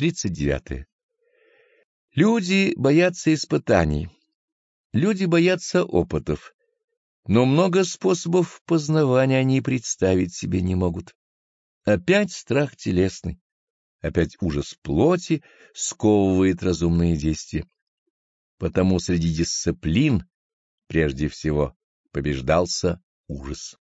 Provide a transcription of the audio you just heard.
39. Люди боятся испытаний, люди боятся опытов, но много способов познавания они представить себе не могут. Опять страх телесный, опять ужас плоти сковывает разумные действия. Потому среди дисциплин прежде всего побеждался ужас.